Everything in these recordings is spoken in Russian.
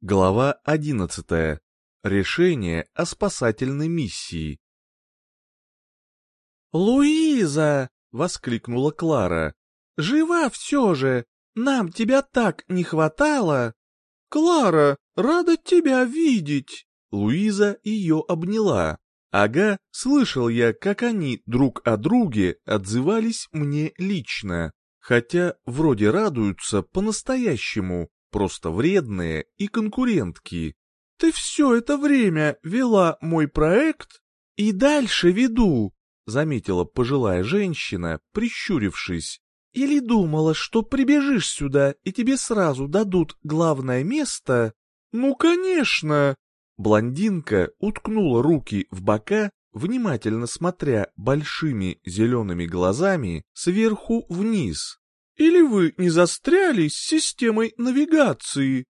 Глава 11. Решение о спасательной миссии. «Луиза!» — воскликнула Клара. «Жива все же! Нам тебя так не хватало!» «Клара, рада тебя видеть!» Луиза ее обняла. Ага, слышал я, как они друг о друге отзывались мне лично. Хотя вроде радуются по-настоящему, просто вредные и конкурентки. Ты все это время вела мой проект и дальше веду, заметила пожилая женщина, прищурившись. Или думала, что прибежишь сюда и тебе сразу дадут главное место? Ну, конечно. Блондинка уткнула руки в бока, внимательно смотря большими зелеными глазами сверху вниз. Или вы не застряли с системой навигации?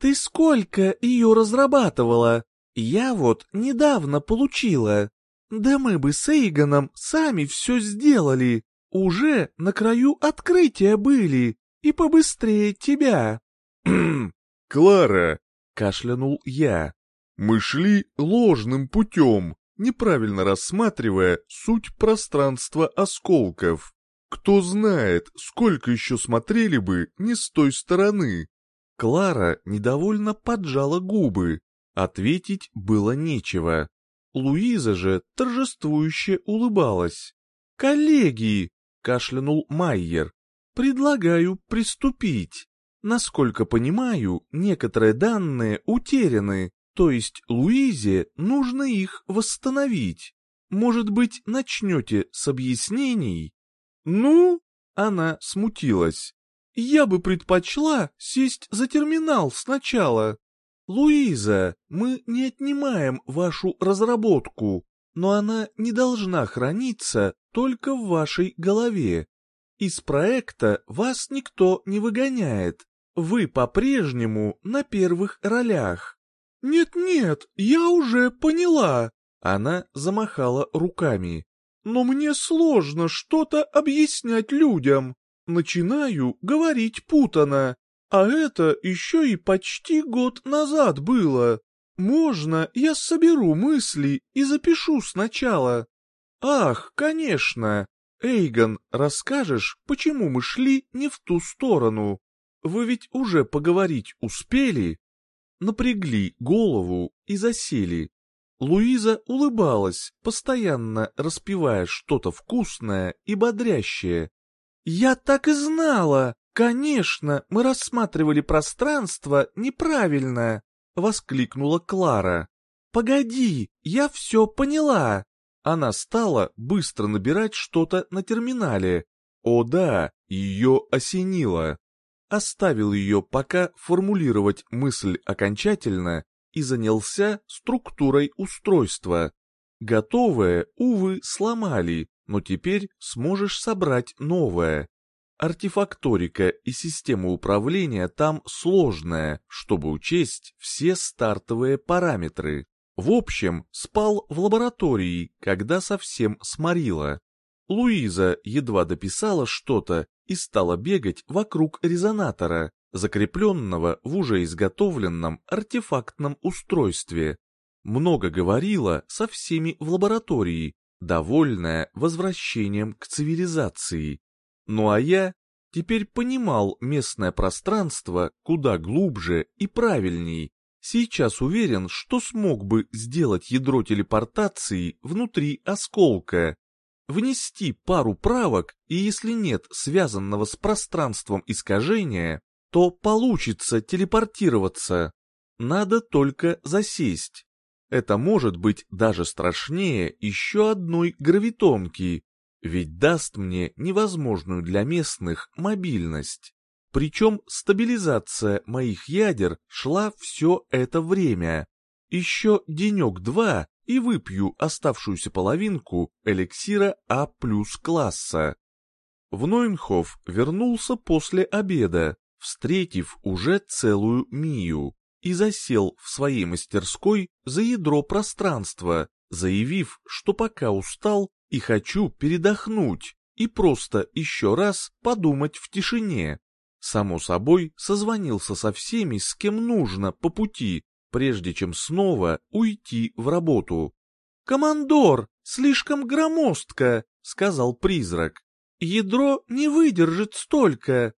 Ты сколько ее разрабатывала? Я вот недавно получила. Да мы бы с Эйгоном сами все сделали. Уже на краю открытия были. И побыстрее тебя. Клара, кашлянул я. Мы шли ложным путем, неправильно рассматривая суть пространства осколков. Кто знает, сколько еще смотрели бы не с той стороны. Клара недовольно поджала губы. Ответить было нечего. Луиза же торжествующе улыбалась. «Коллеги!» — кашлянул Майер. «Предлагаю приступить. Насколько понимаю, некоторые данные утеряны, то есть Луизе нужно их восстановить. Может быть, начнете с объяснений?» «Ну?» — она смутилась. «Я бы предпочла сесть за терминал сначала. Луиза, мы не отнимаем вашу разработку, но она не должна храниться только в вашей голове. Из проекта вас никто не выгоняет. Вы по-прежнему на первых ролях». «Нет-нет, я уже поняла», — она замахала руками но мне сложно что-то объяснять людям. Начинаю говорить путано, а это еще и почти год назад было. Можно я соберу мысли и запишу сначала? Ах, конечно. Эйгон, расскажешь, почему мы шли не в ту сторону? Вы ведь уже поговорить успели? Напрягли голову и засели. Луиза улыбалась, постоянно распевая что-то вкусное и бодрящее. «Я так и знала! Конечно, мы рассматривали пространство неправильно!» — воскликнула Клара. «Погоди, я все поняла!» Она стала быстро набирать что-то на терминале. О да, ее осенило. Оставил ее пока формулировать мысль окончательно и занялся структурой устройства. Готовое, увы, сломали, но теперь сможешь собрать новое. Артефакторика и система управления там сложная, чтобы учесть все стартовые параметры. В общем, спал в лаборатории, когда совсем сморила. Луиза едва дописала что-то и стала бегать вокруг резонатора, закрепленного в уже изготовленном артефактном устройстве. Много говорила со всеми в лаборатории, довольная возвращением к цивилизации. Ну а я теперь понимал местное пространство куда глубже и правильней. Сейчас уверен, что смог бы сделать ядро телепортации внутри осколка, внести пару правок и если нет связанного с пространством искажения, то получится телепортироваться. Надо только засесть. Это может быть даже страшнее еще одной гравитонки, ведь даст мне невозможную для местных мобильность. Причем стабилизация моих ядер шла все это время. Еще денек-два и выпью оставшуюся половинку эликсира А плюс класса. В Нойнхоф вернулся после обеда, встретив уже целую Мию, и засел в своей мастерской за ядро пространства, заявив, что пока устал и хочу передохнуть, и просто еще раз подумать в тишине. Само собой, созвонился со всеми, с кем нужно, по пути, прежде чем снова уйти в работу. «Командор, слишком громоздко», — сказал призрак. «Ядро не выдержит столько».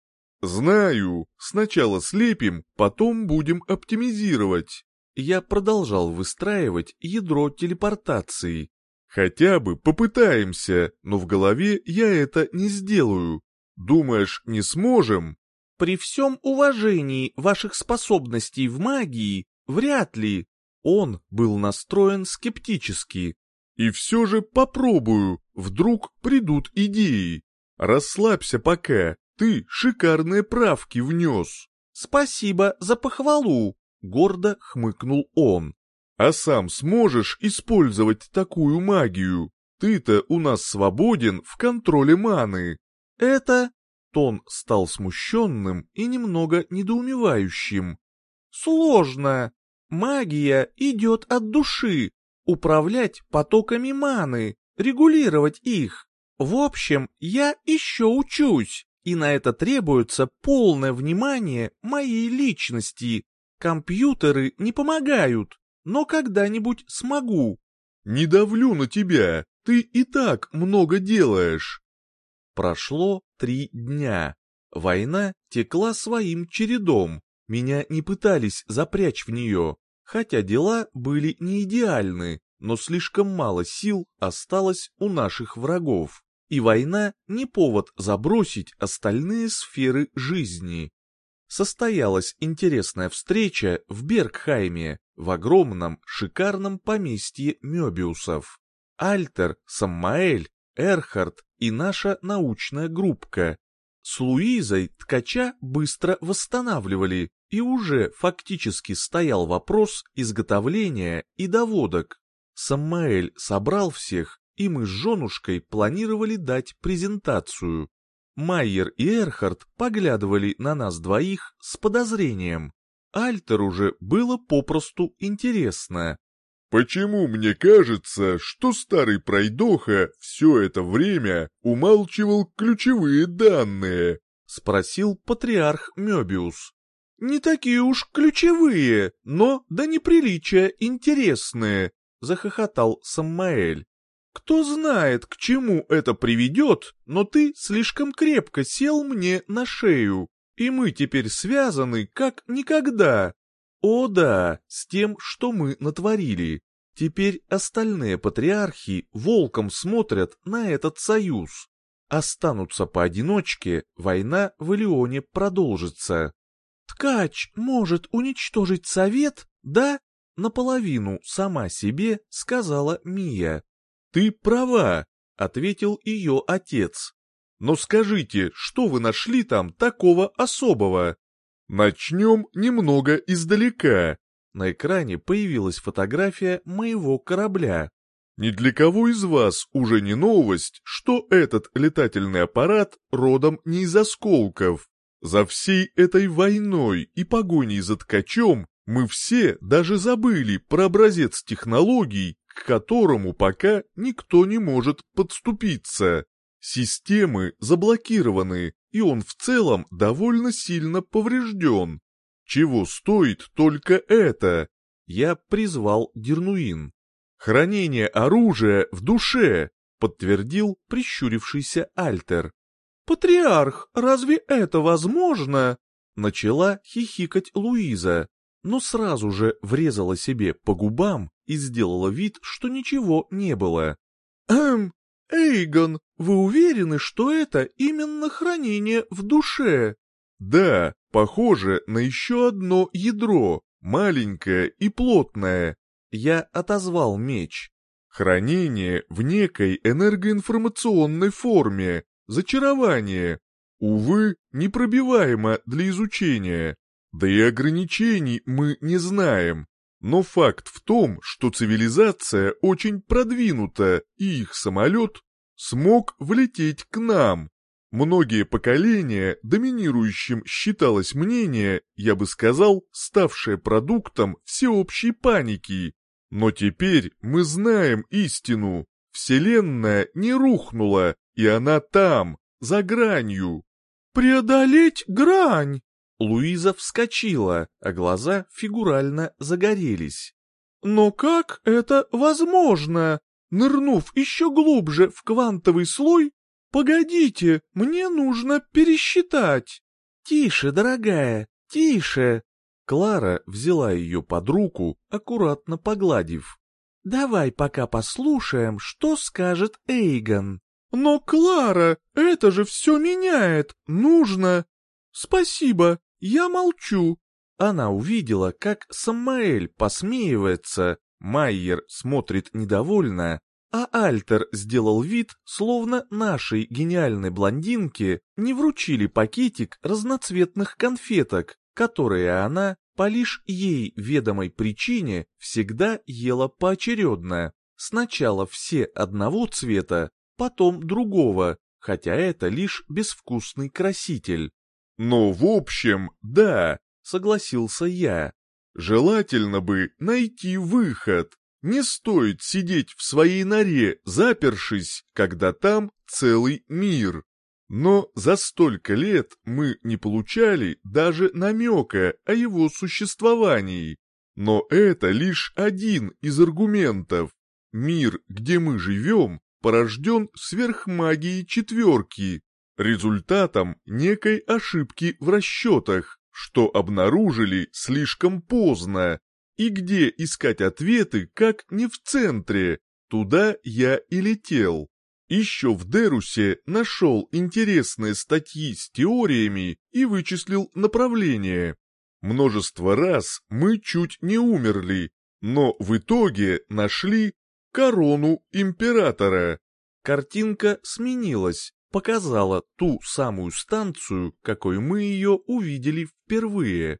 «Знаю. Сначала слепим, потом будем оптимизировать». Я продолжал выстраивать ядро телепортации. «Хотя бы попытаемся, но в голове я это не сделаю. Думаешь, не сможем?» «При всем уважении ваших способностей в магии, вряд ли». Он был настроен скептически. «И все же попробую, вдруг придут идеи. Расслабься пока, ты шикарные правки внес». «Спасибо за похвалу», — гордо хмыкнул он. «А сам сможешь использовать такую магию? Ты-то у нас свободен в контроле маны». «Это...» Тон стал смущенным и немного недоумевающим. «Сложно. Магия идет от души. Управлять потоками маны, регулировать их. В общем, я еще учусь, и на это требуется полное внимание моей личности. Компьютеры не помогают, но когда-нибудь смогу. Не давлю на тебя, ты и так много делаешь. Прошло три дня. Война текла своим чередом. Меня не пытались запрячь в нее, хотя дела были не идеальны, но слишком мало сил осталось у наших врагов. И война не повод забросить остальные сферы жизни. Состоялась интересная встреча в Бергхайме, в огромном шикарном поместье Мёбиусов. Альтер, Саммаэль, Эрхард и наша научная группка. С Луизой ткача быстро восстанавливали, и уже фактически стоял вопрос изготовления и доводок. Саммаэль собрал всех, и мы с женушкой планировали дать презентацию. Майер и Эрхард поглядывали на нас двоих с подозрением. Альтер уже было попросту интересно. Почему мне кажется, что старый пройдоха все это время умалчивал ключевые данные? Спросил патриарх Мёбиус. Не такие уж ключевые, но до неприличия интересные, захохотал Саммаэль. Кто знает, к чему это приведет, но ты слишком крепко сел мне на шею, и мы теперь связаны как никогда. О да, с тем, что мы натворили. Теперь остальные патриархи волком смотрят на этот союз. Останутся поодиночке, война в Илионе продолжится. Ткач может уничтожить совет, да? Наполовину сама себе сказала Мия. Ты права, ответил ее отец. Но скажите, что вы нашли там такого особого? Начнем немного издалека. На экране появилась фотография моего корабля. Ни для кого из вас уже не новость, что этот летательный аппарат родом не из осколков. За всей этой войной и погоней за ткачом мы все даже забыли про образец технологий, к которому пока никто не может подступиться. Системы заблокированы, и он в целом довольно сильно поврежден. Чего стоит только это? Я призвал Дернуин. Хранение оружия в душе, подтвердил прищурившийся Альтер. «Патриарх, разве это возможно?» Начала хихикать Луиза, но сразу же врезала себе по губам и сделала вид, что ничего не было. «Эм, Эйгон, вы уверены, что это именно хранение в душе?» «Да, похоже на еще одно ядро, маленькое и плотное». Я отозвал меч. Хранение в некой энергоинформационной форме, зачарование. Увы, непробиваемо для изучения. Да и ограничений мы не знаем. Но факт в том, что цивилизация очень продвинута, и их самолет смог влететь к нам. Многие поколения доминирующим считалось мнение, я бы сказал, ставшее продуктом всеобщей паники. Но теперь мы знаем истину. Вселенная не рухнула, и она там, за гранью. преодолеть грань!» Луиза вскочила, а глаза фигурально загорелись. «Но как это возможно? Нырнув еще глубже в квантовый слой? Погодите, мне нужно пересчитать!» «Тише, дорогая, тише!» Клара взяла ее под руку, аккуратно погладив. «Давай пока послушаем, что скажет Эйгон». «Но, Клара, это же все меняет, нужно...» «Спасибо, я молчу». Она увидела, как Самаэль посмеивается, Майер смотрит недовольно, а Альтер сделал вид, словно нашей гениальной блондинке не вручили пакетик разноцветных конфеток, которые она по лишь ей ведомой причине всегда ела поочередно. Сначала все одного цвета, потом другого, хотя это лишь безвкусный краситель. «Но в общем, да», — согласился я. «Желательно бы найти выход. Не стоит сидеть в своей норе, запершись, когда там целый мир». Но за столько лет мы не получали даже намека о его существовании. Но это лишь один из аргументов. Мир, где мы живем, порожден сверхмагией четверки, результатом некой ошибки в расчетах, что обнаружили слишком поздно. И где искать ответы, как не в центре, туда я и летел. Еще в Дерусе нашел интересные статьи с теориями и вычислил направление. Множество раз мы чуть не умерли, но в итоге нашли корону императора. Картинка сменилась, показала ту самую станцию, какой мы ее увидели впервые.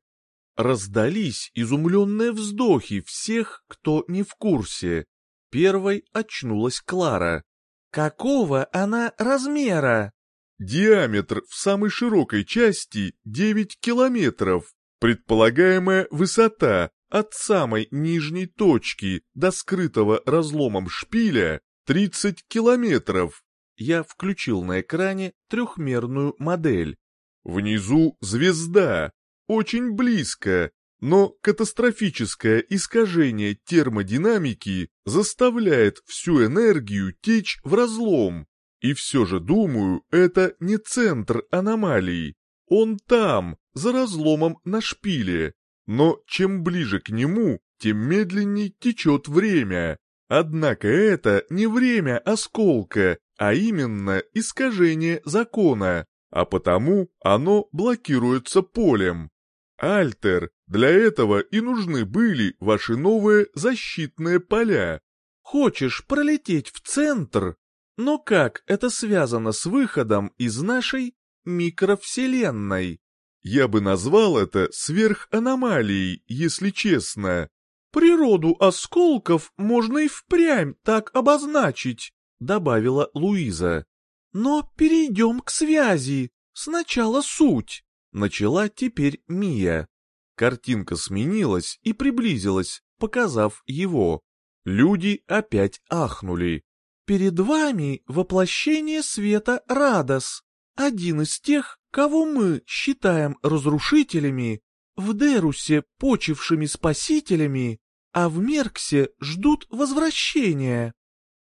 Раздались изумленные вздохи всех, кто не в курсе. Первой очнулась Клара. Какого она размера? Диаметр в самой широкой части 9 километров. Предполагаемая высота от самой нижней точки до скрытого разломом шпиля 30 километров. Я включил на экране трехмерную модель. Внизу звезда, очень близко, но катастрофическое искажение термодинамики заставляет всю энергию течь в разлом. И все же, думаю, это не центр аномалии. Он там, за разломом на шпиле. Но чем ближе к нему, тем медленнее течет время. Однако это не время осколка, а именно искажение закона, а потому оно блокируется полем. Альтер, для этого и нужны были ваши новые защитные поля. Хочешь пролететь в центр? Но как это связано с выходом из нашей микровселенной? Я бы назвал это сверханомалией, если честно. Природу осколков можно и впрямь так обозначить, добавила Луиза. Но перейдем к связи. Сначала суть. Начала теперь Мия. Картинка сменилась и приблизилась, показав его. Люди опять ахнули. «Перед вами воплощение света Радос, один из тех, кого мы считаем разрушителями, в Дерусе почившими спасителями, а в Мерксе ждут возвращения.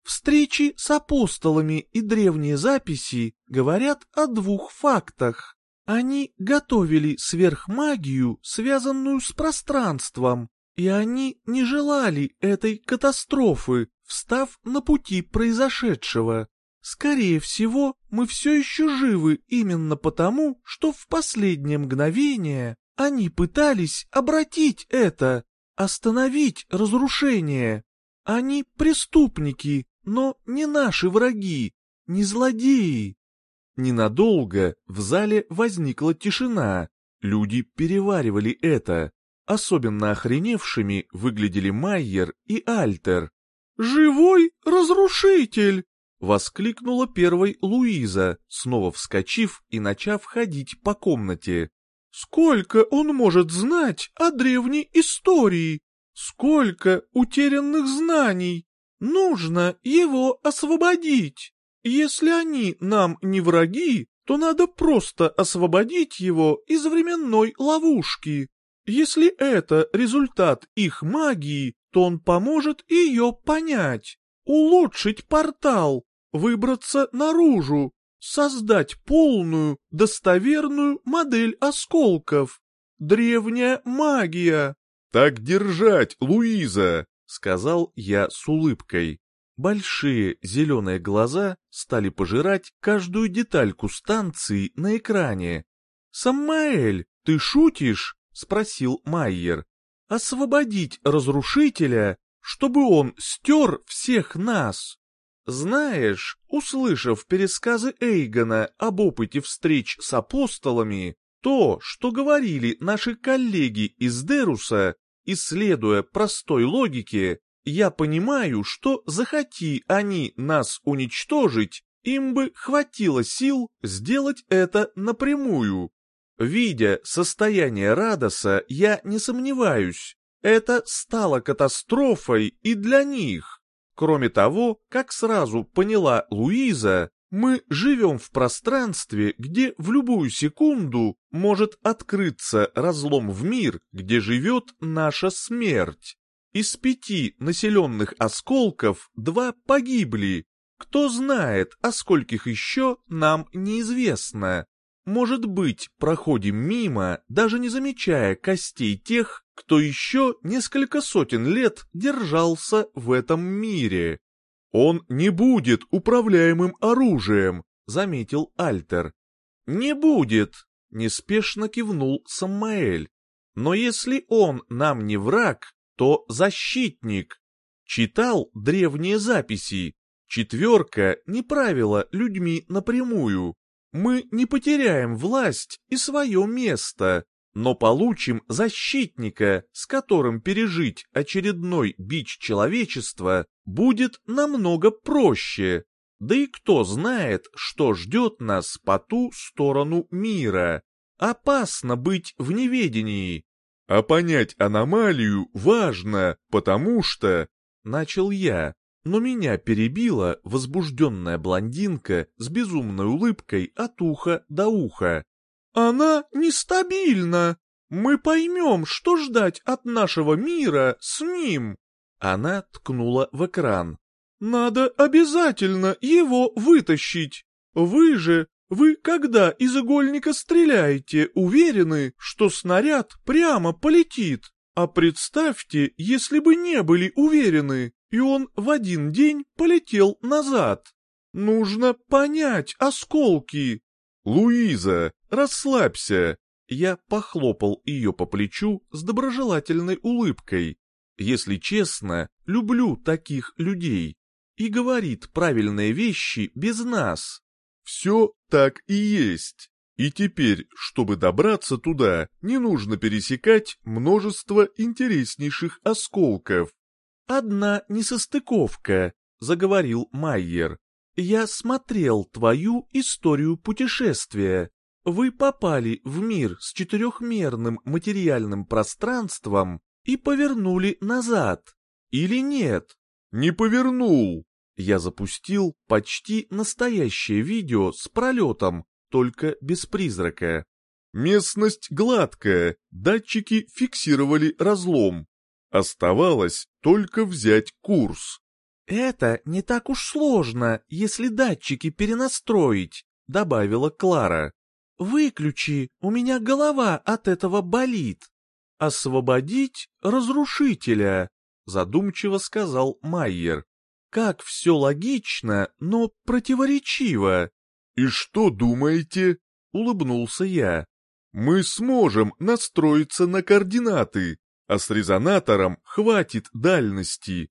Встречи с апостолами и древние записи говорят о двух фактах. Они готовили сверхмагию, связанную с пространством, и они не желали этой катастрофы, встав на пути произошедшего. Скорее всего, мы все еще живы именно потому, что в последнее мгновение они пытались обратить это, остановить разрушение. Они преступники, но не наши враги, не злодеи. Ненадолго в зале возникла тишина, люди переваривали это. Особенно охреневшими выглядели Майер и Альтер. «Живой разрушитель!» — воскликнула первой Луиза, снова вскочив и начав ходить по комнате. «Сколько он может знать о древней истории? Сколько утерянных знаний? Нужно его освободить!» Если они нам не враги, то надо просто освободить его из временной ловушки. Если это результат их магии, то он поможет ее понять, улучшить портал, выбраться наружу, создать полную, достоверную модель осколков. Древняя магия. «Так держать, Луиза!» — сказал я с улыбкой. Большие зеленые глаза стали пожирать каждую детальку станции на экране. «Самаэль, ты шутишь?» — спросил Майер. «Освободить разрушителя, чтобы он стер всех нас?» Знаешь, услышав пересказы Эйгона об опыте встреч с апостолами, то, что говорили наши коллеги из Деруса, исследуя простой логике, я понимаю, что захоти они нас уничтожить, им бы хватило сил сделать это напрямую. Видя состояние Радоса, я не сомневаюсь, это стало катастрофой и для них. Кроме того, как сразу поняла Луиза, мы живем в пространстве, где в любую секунду может открыться разлом в мир, где живет наша смерть. Из пяти населенных осколков два погибли. Кто знает, о скольких еще нам неизвестно. Может быть, проходим мимо, даже не замечая костей тех, кто еще несколько сотен лет держался в этом мире. «Он не будет управляемым оружием», — заметил Альтер. «Не будет», — неспешно кивнул Самаэль. «Но если он нам не враг, то защитник. Читал древние записи. Четверка не правила людьми напрямую. Мы не потеряем власть и свое место, но получим защитника, с которым пережить очередной бич человечества будет намного проще. Да и кто знает, что ждет нас по ту сторону мира. Опасно быть в неведении. А понять аномалию важно, потому что... Начал я, но меня перебила возбужденная блондинка с безумной улыбкой от уха до уха. «Она нестабильна! Мы поймем, что ждать от нашего мира с ним!» Она ткнула в экран. «Надо обязательно его вытащить! Вы же, вы когда из игольника стреляете, уверены, что снаряд прямо полетит? А представьте, если бы не были уверены, и он в один день полетел назад. Нужно понять осколки. Луиза, расслабься. Я похлопал ее по плечу с доброжелательной улыбкой. Если честно, люблю таких людей. И говорит правильные вещи без нас. Все так и есть. И теперь, чтобы добраться туда, не нужно пересекать множество интереснейших осколков. «Одна несостыковка», — заговорил Майер. «Я смотрел твою историю путешествия. Вы попали в мир с четырехмерным материальным пространством и повернули назад. Или нет?» «Не повернул!» Я запустил почти настоящее видео с пролетом, только без призрака. Местность гладкая, датчики фиксировали разлом. Оставалось только взять курс. «Это не так уж сложно, если датчики перенастроить», — добавила Клара. «Выключи, у меня голова от этого болит». «Освободить разрушителя», — задумчиво сказал Майер. «Как все логично, но противоречиво». «И что думаете?» — улыбнулся я. «Мы сможем настроиться на координаты, а с резонатором хватит дальности.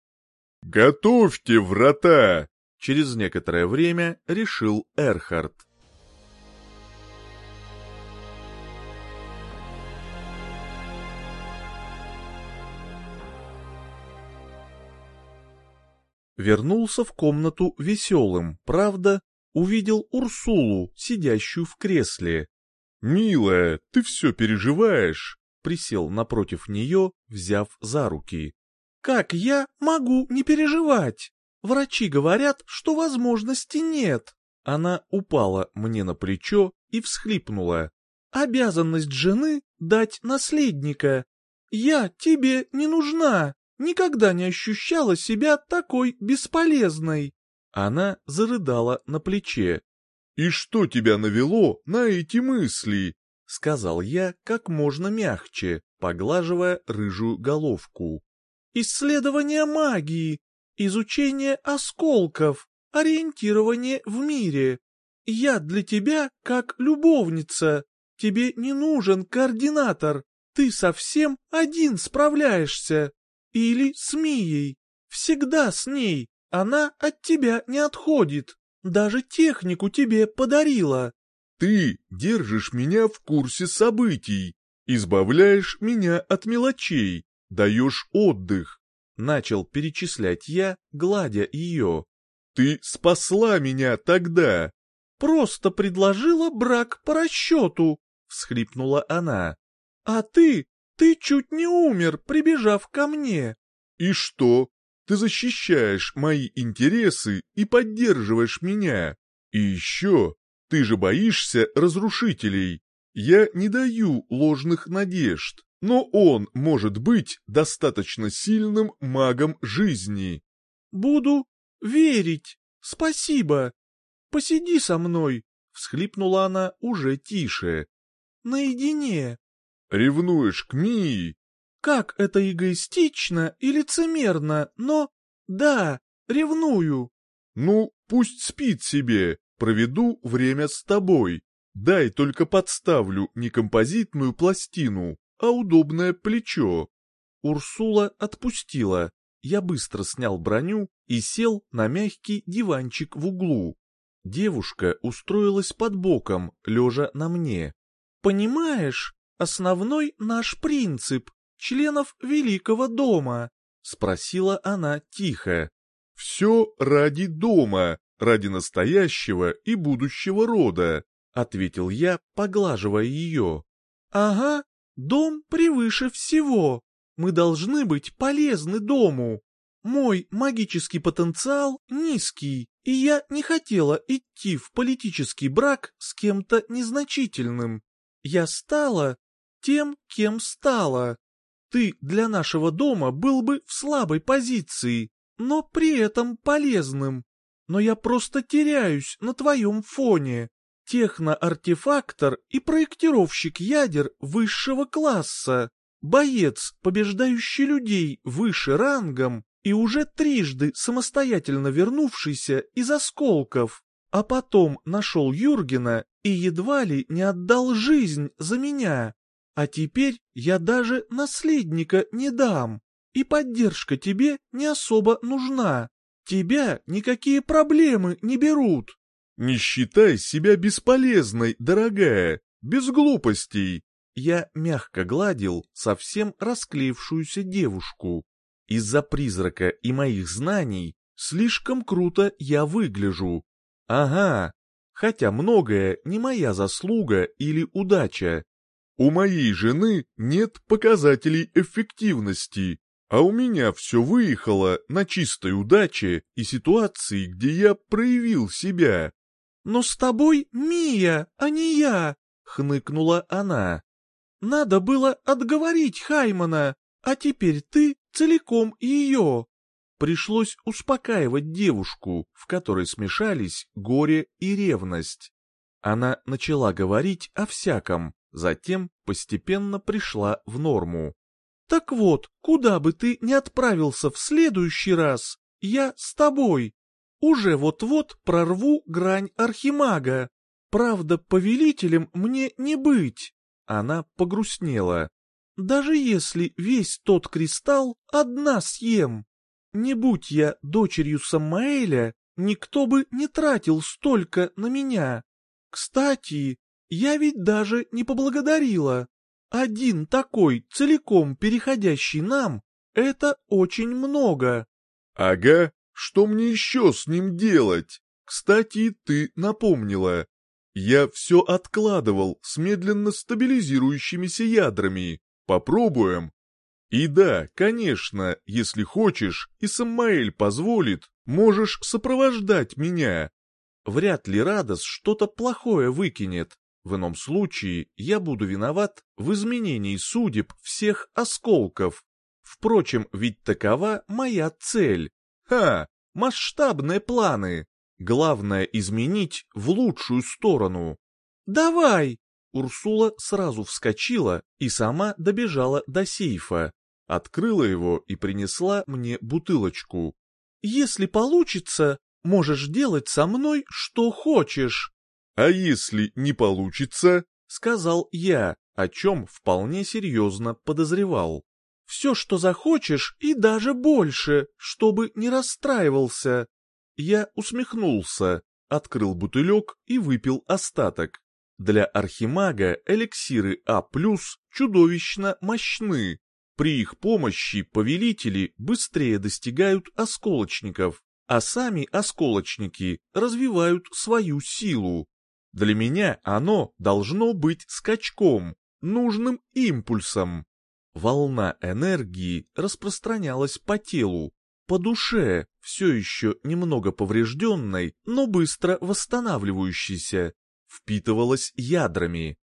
«Готовьте врата!» Через некоторое время решил Эрхард. Вернулся в комнату веселым, правда, увидел Урсулу, сидящую в кресле. «Милая, ты все переживаешь?» присел напротив нее, взяв за руки. «Как я могу не переживать? Врачи говорят, что возможности нет». Она упала мне на плечо и всхлипнула. «Обязанность жены — дать наследника. Я тебе не нужна, никогда не ощущала себя такой бесполезной». Она зарыдала на плече. «И что тебя навело на эти мысли?» — сказал я как можно мягче, поглаживая рыжую головку. «Исследование магии, изучение осколков, ориентирование в мире. Я для тебя как любовница. Тебе не нужен координатор. Ты совсем один справляешься. Или с Мией. Всегда с ней. Она от тебя не отходит. Даже технику тебе подарила. Ты держишь меня в курсе событий, избавляешь меня от мелочей, даешь отдых. Начал перечислять я, гладя ее. Ты спасла меня тогда. Просто предложила брак по расчету, всхлипнула она. А ты, ты чуть не умер, прибежав ко мне. И что? Ты защищаешь мои интересы и поддерживаешь меня. И еще, ты же боишься разрушителей. Я не даю ложных надежд, но он может быть достаточно сильным магом жизни. Буду верить. Спасибо. Посиди со мной, всхлипнула она уже тише. Наедине. Ревнуешь к Мии? Как это эгоистично и лицемерно, но... Да, ревную. Ну, пусть спит себе, проведу время с тобой. Дай только подставлю не композитную пластину, а удобное плечо. Урсула отпустила. Я быстро снял броню и сел на мягкий диванчик в углу. Девушка устроилась под боком, лежа на мне. «Понимаешь, основной наш принцип членов Великого дома?» — спросила она тихо. «Все ради дома, ради настоящего и будущего рода», — ответил я, поглаживая ее. «Ага, дом превыше всего. Мы должны быть полезны дому. Мой магический потенциал низкий, и я не хотела идти в политический брак с кем-то незначительным. Я стала тем, кем стала. Ты для нашего дома был бы в слабой позиции, но при этом полезным. Но я просто теряюсь на твоем фоне. Техноартефактор и проектировщик ядер высшего класса. Боец, побеждающий людей выше рангом и уже трижды самостоятельно вернувшийся из осколков, а потом нашел Юргена и едва ли не отдал жизнь за меня. А теперь я даже наследника не дам, и поддержка тебе не особо нужна. Тебя никакие проблемы не берут. Не считай себя бесполезной, дорогая, без глупостей. Я мягко гладил совсем расклеившуюся девушку. Из-за призрака и моих знаний слишком круто я выгляжу. Ага, хотя многое не моя заслуга или удача. У моей жены нет показателей эффективности, а у меня все выехало на чистой удаче и ситуации, где я проявил себя. «Но с тобой Мия, а не я!» — хныкнула она. «Надо было отговорить Хаймана, а теперь ты целиком ее!» Пришлось успокаивать девушку, в которой смешались горе и ревность. Она начала говорить о всяком, затем постепенно пришла в норму. «Так вот, куда бы ты ни отправился в следующий раз, я с тобой. Уже вот-вот прорву грань архимага. Правда, повелителем мне не быть». Она погрустнела. «Даже если весь тот кристалл одна съем». Не будь я дочерью Самаэля, никто бы не тратил столько на меня. Кстати, я ведь даже не поблагодарила. Один такой, целиком переходящий нам, это очень много. Ага, что мне еще с ним делать? Кстати, ты напомнила. Я все откладывал с медленно стабилизирующимися ядрами. Попробуем. И да, конечно, если хочешь, и Самаэль позволит, можешь сопровождать меня. вряд ли Радос что-то плохое выкинет. В ином случае я буду виноват в изменении судеб всех осколков. Впрочем, ведь такова моя цель. Ха, масштабные планы. Главное изменить в лучшую сторону. «Давай!» Урсула сразу вскочила и сама добежала до сейфа. Открыла его и принесла мне бутылочку. «Если получится, можешь делать со мной что хочешь». «А если не получится?» — сказал я, о чем вполне серьезно подозревал. «Все, что захочешь, и даже больше, чтобы не расстраивался». Я усмехнулся, открыл бутылек и выпил остаток. Для архимага эликсиры А+, чудовищно мощны. При их помощи повелители быстрее достигают осколочников, а сами осколочники развивают свою силу. Для меня оно должно быть скачком, нужным импульсом. Волна энергии распространялась по телу, по душе, все еще немного поврежденной, но быстро восстанавливающейся, впитывалась ядрами.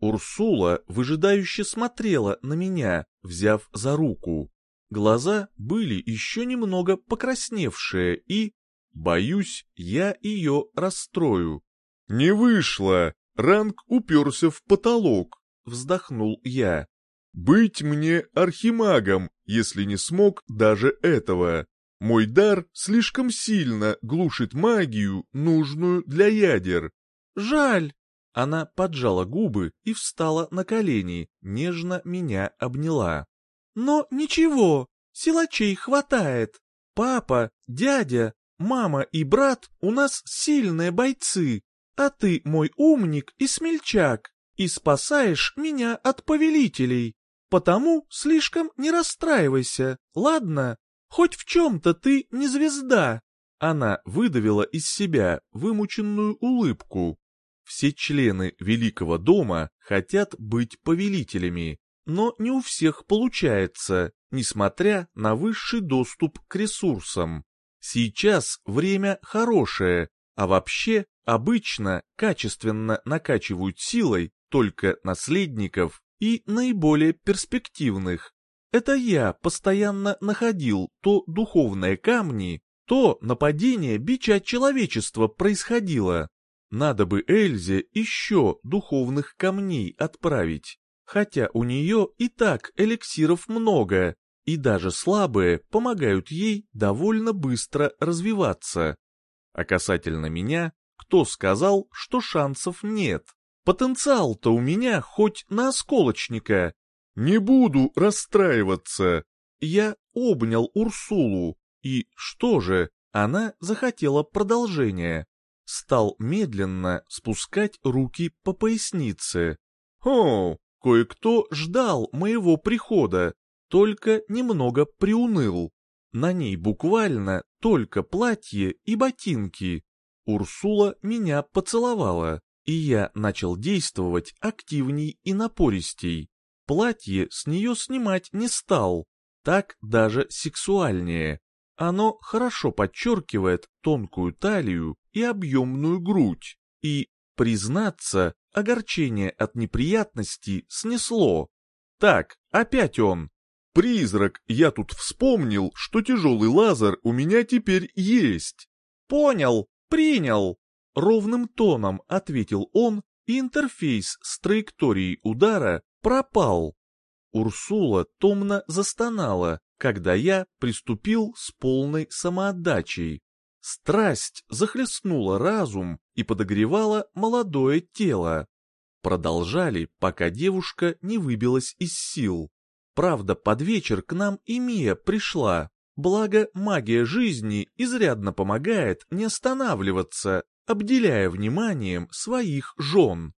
Урсула выжидающе смотрела на меня, взяв за руку. Глаза были еще немного покрасневшие и... Боюсь, я ее расстрою. «Не вышло! Ранг уперся в потолок!» — вздохнул я. «Быть мне архимагом, если не смог даже этого. Мой дар слишком сильно глушит магию, нужную для ядер. Жаль. Она поджала губы и встала на колени, нежно меня обняла. Но ничего, силачей хватает. Папа, дядя, мама и брат у нас сильные бойцы, а ты мой умник и смельчак, и спасаешь меня от повелителей. Потому слишком не расстраивайся, ладно? Хоть в чем-то ты не звезда. Она выдавила из себя вымученную улыбку. Все члены Великого дома хотят быть повелителями, но не у всех получается, несмотря на высший доступ к ресурсам. Сейчас время хорошее, а вообще обычно качественно накачивают силой только наследников и наиболее перспективных. Это я постоянно находил то духовные камни, то нападение бича человечества происходило. Надо бы Эльзе еще духовных камней отправить, хотя у нее и так эликсиров много, и даже слабые помогают ей довольно быстро развиваться. А касательно меня, кто сказал, что шансов нет? Потенциал-то у меня хоть на осколочника. Не буду расстраиваться. Я обнял Урсулу, и что же, она захотела продолжения. Стал медленно спускать руки по пояснице. О, кое-кто ждал моего прихода, только немного приуныл. На ней буквально только платье и ботинки. Урсула меня поцеловала, и я начал действовать активней и напористей. Платье с нее снимать не стал, так даже сексуальнее. Оно хорошо подчеркивает тонкую талию и объемную грудь, и, признаться, огорчение от неприятностей снесло. Так, опять он. Призрак, я тут вспомнил, что тяжелый лазер у меня теперь есть. Понял, принял. Ровным тоном ответил он, и интерфейс с траекторией удара пропал. Урсула томно застонала, когда я приступил с полной самоотдачей. Страсть захлестнула разум и подогревала молодое тело. Продолжали, пока девушка не выбилась из сил. Правда, под вечер к нам и Мия пришла, благо магия жизни изрядно помогает не останавливаться, обделяя вниманием своих жен.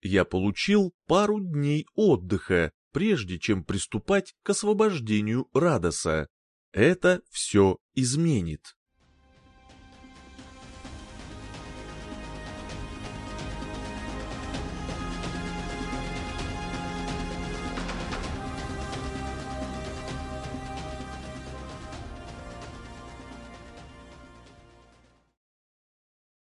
Я получил пару дней отдыха, прежде чем приступать к освобождению Радоса. Это все изменит.